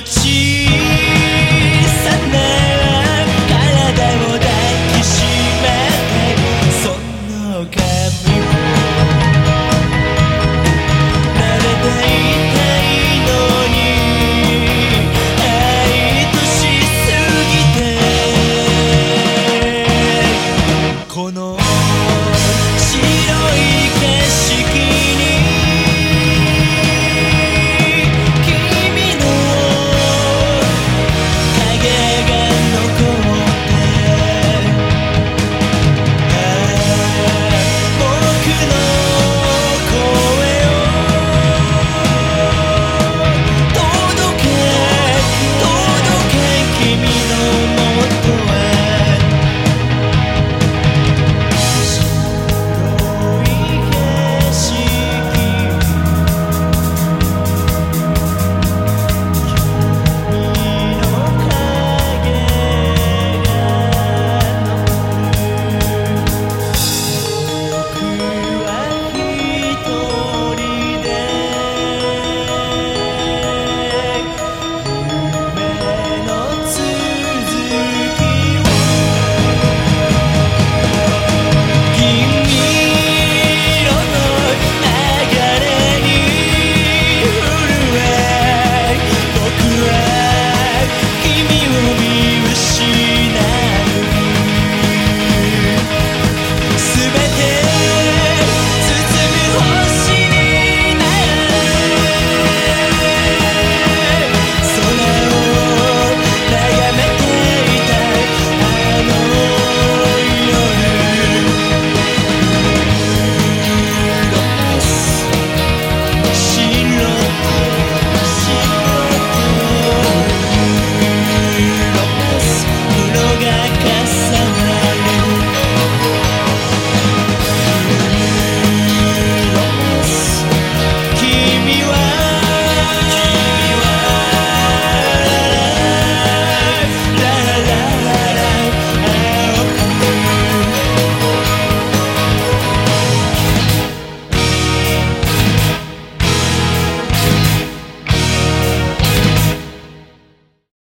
ブ